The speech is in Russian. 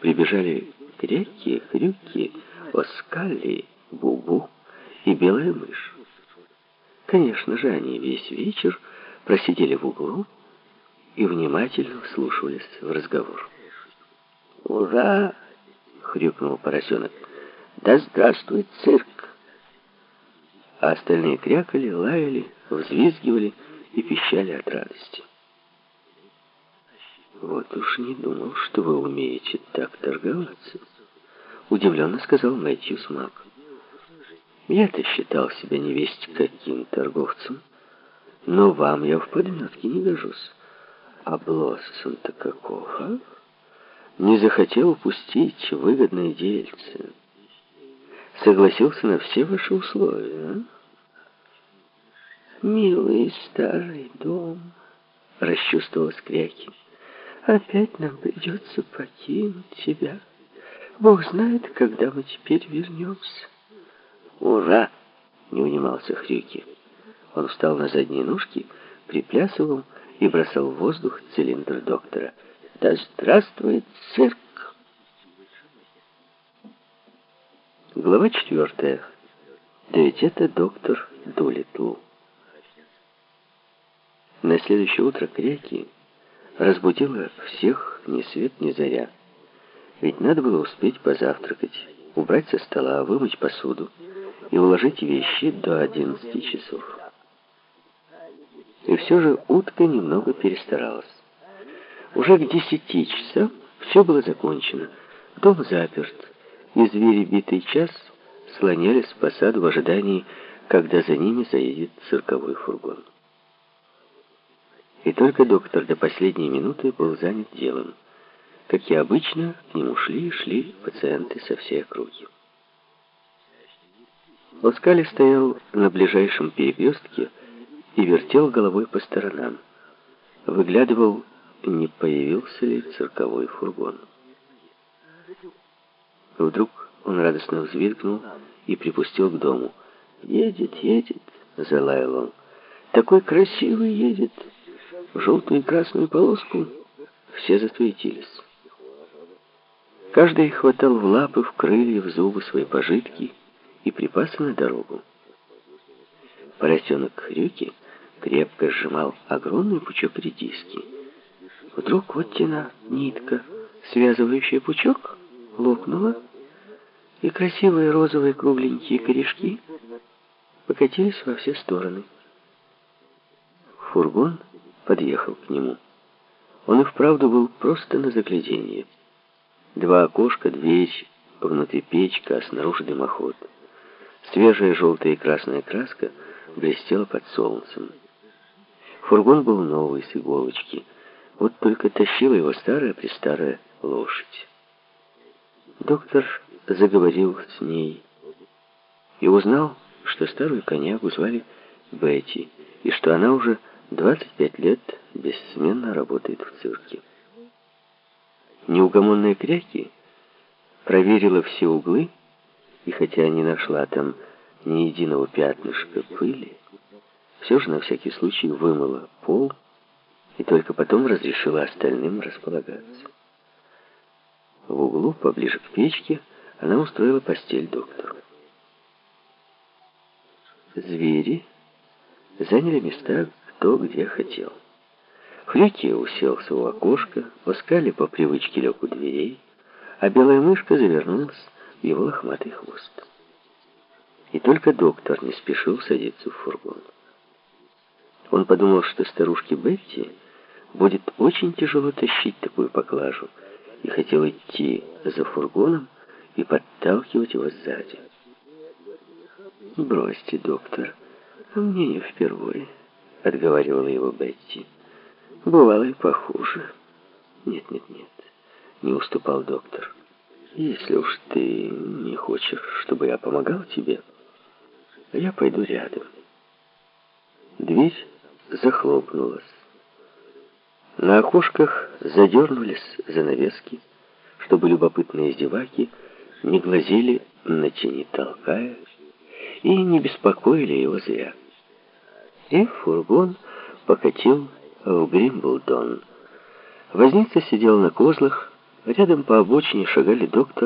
прибежали кряки, хрюки, оскали, бубу и белая мышь. Конечно же, они весь вечер просидели в углу и внимательно вслушивались в разговор. «Ура!» — хрюкнул поросенок. «Да здравствует цирк!» А остальные крякали, лаяли, взвизгивали и пищали от радости. «Вот уж не думал, что вы умеете так торговаться», — удивленно сказал Мэтью Смак. «Я-то считал себя невесть каким торговцем, но вам я в подметке не гожусь. А Блоссом-то каков, а? Не захотел упустить выгодное дельце. Согласился на все ваши условия, а? «Милый старый дом», — расчувствовалась Кряки. Опять нам придется покинуть тебя. Бог знает, когда мы теперь вернемся. Ура! Не унимался Хрюки. Он встал на задние ножки, приплясывал и бросал в воздух цилиндр доктора. Да здравствует цирк! Глава четвертая. Да ведь это доктор Дулитл. На следующее утро Кряки разбудила всех ни свет ни заря. Ведь надо было успеть позавтракать, убрать со стола, вымыть посуду и уложить вещи до 11 часов. И все же утка немного перестаралась. Уже к десяти часам все было закончено. Дом заперт, и звери битый час слонялись по саду в ожидании, когда за ними заедет цирковой фургон. И только доктор до последней минуты был занят делом. Как и обычно, к нему шли и шли пациенты со всей округи. Оскали стоял на ближайшем перекрестке и вертел головой по сторонам. Выглядывал, не появился ли цирковой фургон. Вдруг он радостно взвизгнул и припустил к дому. «Едет, едет!» — залаял он. «Такой красивый едет!» Желтую и красную полоску, все засуетились. Каждый хватал в лапы, в крылья, в зубы свои пожитки и припасы на дорогу. Поросенок Хрюки крепко сжимал огромный пучок редиски. Вдруг вот тена, нитка, связывающая пучок, лопнула, и красивые розовые кругленькие корешки покатились во все стороны. Фургон подъехал к нему. Он и вправду был просто на загляденье. Два окошка, дверь, внутри печка, а снаружи дымоход. Свежая желтая и красная краска блестела под солнцем. Фургон был новый, с иголочки. Вот только тащила его старая-престарая лошадь. Доктор заговорил с ней и узнал, что старую конягу звали Бетти, и что она уже 25 лет бессменно работает в цирке. Неугомонная Кряки проверила все углы, и хотя не нашла там ни единого пятнышка пыли, все же на всякий случай вымыла пол и только потом разрешила остальным располагаться. В углу, поближе к печке, она устроила постель доктору. Звери заняли места кто где хотел. Хрюки уселся у окошка, Оскали по привычке лег у дверей, а белая мышка завернулась в его лохматый хвост. И только доктор не спешил садиться в фургон. Он подумал, что старушке Бетти будет очень тяжело тащить такую поклажу, и хотел идти за фургоном и подталкивать его сзади. «Бросьте, доктор, мне не впервые». — отговаривала его Бетти. «Бывало и похуже». «Нет, нет, нет», — не уступал доктор. «Если уж ты не хочешь, чтобы я помогал тебе, я пойду рядом». Дверь захлопнулась. На окошках задернулись занавески, чтобы любопытные издеваки не глазели на тени толкая и не беспокоили его зря и фургон покатил в Гримблдон. Возница сидел на козлах, Рядом по обочине шагали доктор